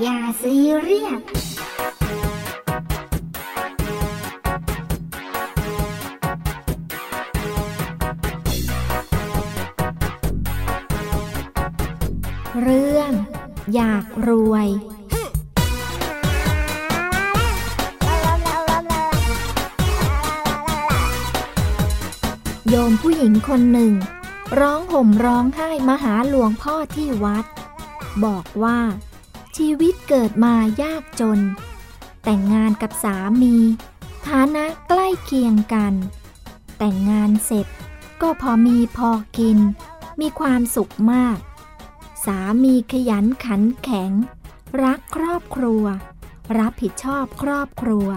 อย่าซีเรียสเรื่อง อยากรวยโยมผู้หญิงคนหนึ่ง ร้องห่มร้องไห้มาหาหลวงพ่อที่วัด บอกว่า ชีวิตเกิดมายากจน แต่งงานกับสามี ฐานะใกล้เคียงกัน แต่งงานเสร็จก็พอมีพอกิน มีความสุขมาก สามีขยันขันแข็ง รักครอบครัว รับผิดชอบครอบครัว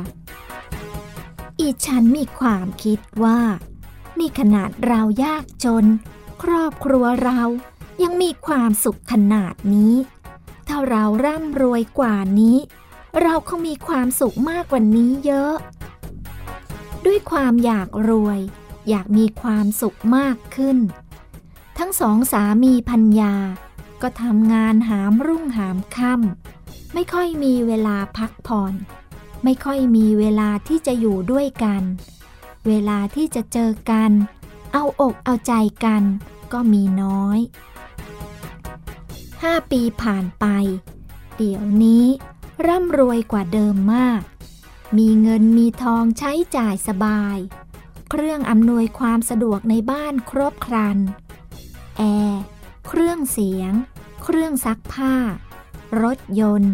อีฉันมีความคิดว่า นี่ขนาดเรายากจน ครอบครัวเรายังมีความสุขขนาดนี้ ถ้าเราร่ำรวยกว่านี้ เราคงมีความสุขมากกว่านี้เยอะ ด้วยความอยากรวย อยากมีความสุขมากขึ้น ทั้งสองสามีพัญญา ก็ทำงานหามรุ่งหามค่ำไม่ค่อยมีเวลาพักผ่อน ไม่ค่อยมีเวลาที่จะอยู่ด้วยกัน เวลาที่จะเจอกัน เอาอกเอาใจกัน ก็มีน้อย ห้าปีผ่านไป เดี๋ยวนี้ ร่ำรวยกว่าเดิมมาก มีเงินมีทองใช้จ่ายสบาย เครื่องอำนวยความสะดวกในบ้านครบครัน แอร์ เครื่องเสียง เครื่องซักผ้า รถยนต์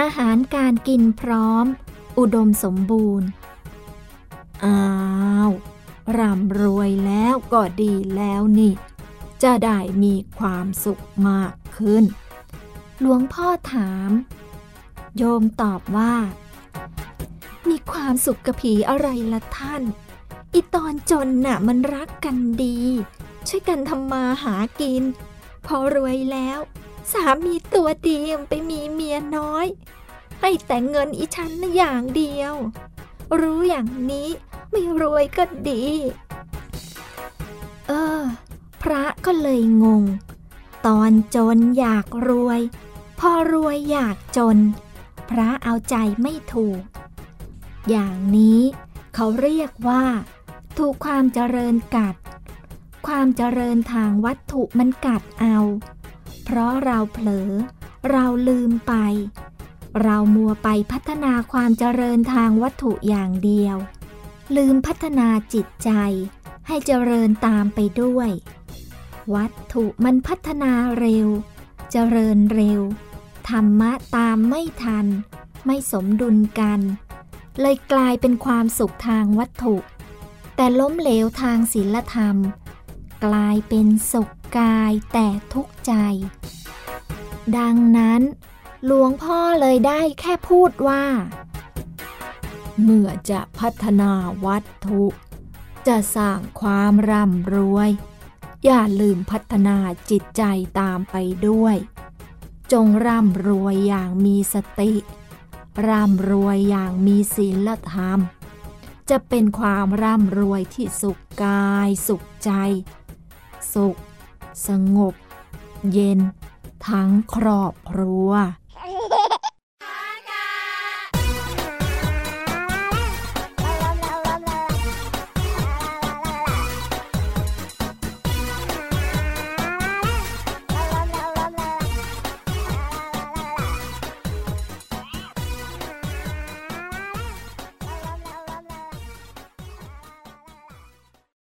อาหารการกินพร้อม อุดมสมบูรณ์ อ้าว ร่ำรวยแล้วก็ดีแล้วนี่ จะได้มีความสุขมากขึ้น หลวงพ่อถาม โยมตอบว่า มีความสุขกับผีอะไรละท่าน อีตอนจนน่ะมันรักกันดี ช่วยกันทำมาหากิน พอรวยแล้ว สามีตัวดีไปมีเมียน้อย ให้แต่เงินอีฉันนะอย่างเดียว รู้อย่างนี้ไม่รวยก็ดี เออ พระก็เลยงง ตอนจนอยากรวย พอรวยอยากจน พระเอาใจไม่ถูก อย่างนี้เขาเรียกว่า ถูกความเจริญกัด ความเจริญทางวัตถุมันกัดเอา เพราะเราเผลอ เราลืมไป เรามัวไปพัฒนาความเจริญทางวัตถุอย่างเดียว ลืมพัฒนาจิตใจให้เจริญตามไปด้วย วัตถุมันพัฒนาเร็ว เจริญเร็ว ธรรมะตามไม่ทัน ไม่สมดุลกัน เลยกลายเป็นความสุขทางวัตถุ แต่ล้มเหลวทางศีลธรรม กลายเป็นสุขกายแต่ทุกข์ใจ ดังนั้น หลวงพ่อเลยได้แค่พูดว่า เมื่อจะพัฒนาวัตถุ จะสร้างความร่ำรวย อย่าลืมพัฒนาจิตใจตามไปด้วย จงร่ำรวยอย่างมีสติ ร่ำรวยอย่างมีศีลธรรม จะเป็นความร่ำรวยที่สุขกาย สุขใจ สุข สงบ เย็น ทั้งครอบครัว